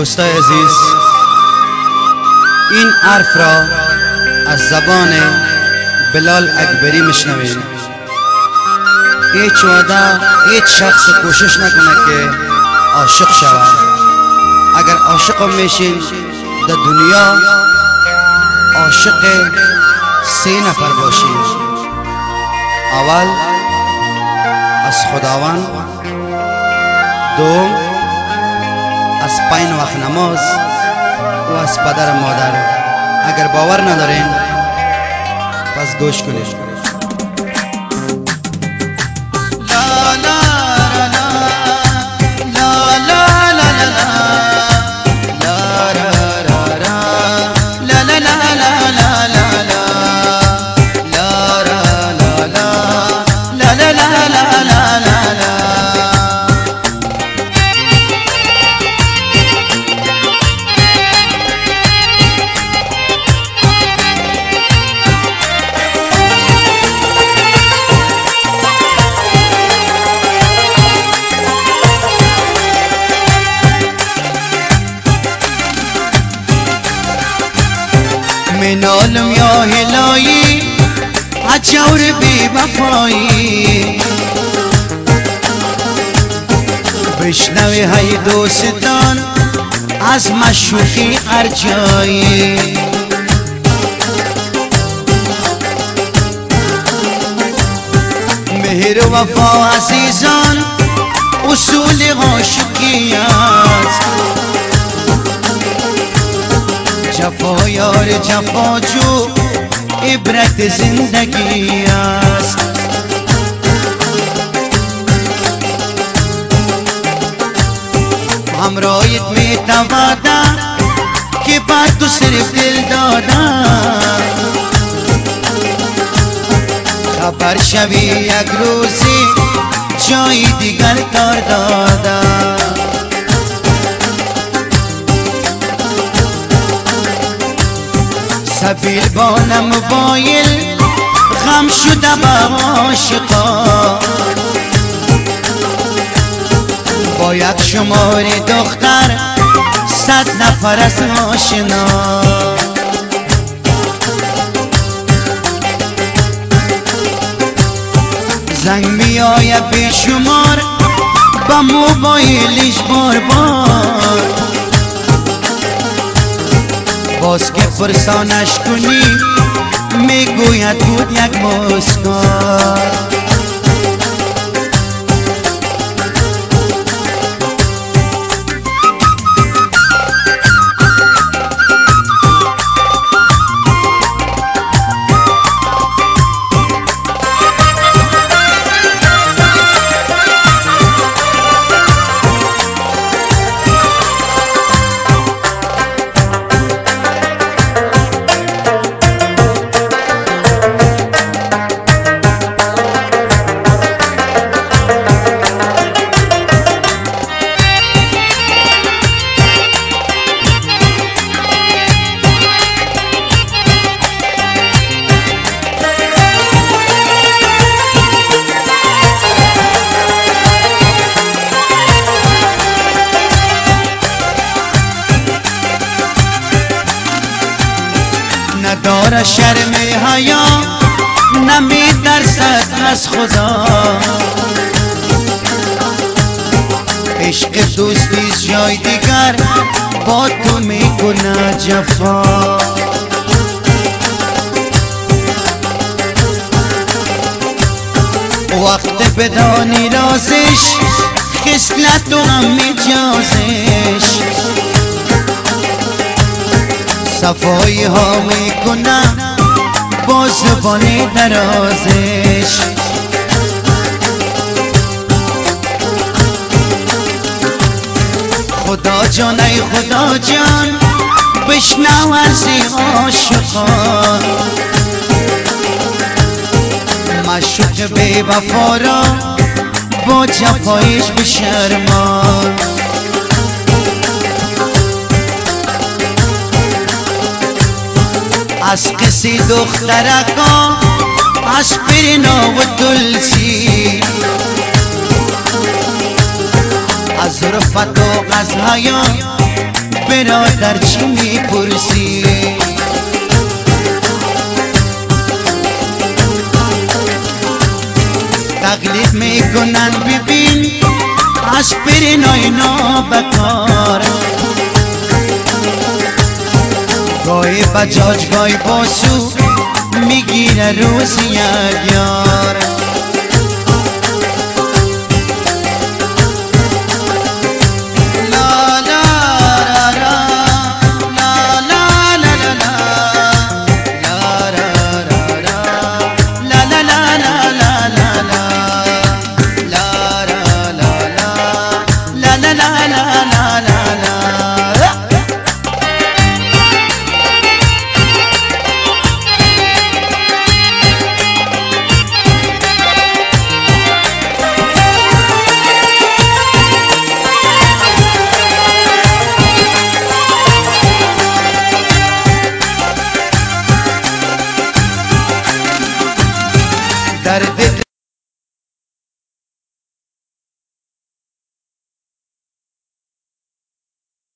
دوستای عزیز این حرف را از زبان بلال اکبری میشنوید. هیچ وعده هیچ شخص کوشش نکنه که عاشق شود. اگر عاشق میشین در دنیا عاشق سه نفر باشین. اول از خداوند دوم از پین وقت نماز و از پدر مادر. اگر باور ندارین پس گوش کنید. منالم یا هلایی عجور بی وفایی. بشنوی های دوستان از مشوقی ارجایی. مهر وفا عزیزان اصول عاشقی است جفا یار جفا جو عبرت زندگی است. همراهیت می توادم که بعد تو صرف دل دادم. خبر شوی یک روزی جای دیگر کار دادم. سبیل بانم موبایل غم شده با عاشقا. با یک شمار دختر صد نفر از آشنا. زنگ می آید بی شمار با موبایلش بار بار. باز که فرسانش کنی می‌گوید بود یک مسکار. نداره شرم حیا نمی درصد از خدا. عشق دوستی جای دیگر با تو می‌کنه جفا. وقت بدانی رازش خسلت و هم صفایی ها می‌کنم با زبانی درازش. خدا جان ای خدا جان بشنو از عاشقان. مشوق بی وفا را با جفایش بشرمان. از قصی دخترکا از پرنا و دلسی از رفت و از حیا برادر چی می‌پرسی؟ تقلید می‌کنن ببین اسپرین اینا بکار گاهی بجاج گاهی باسو می‌گیره روز یک یار.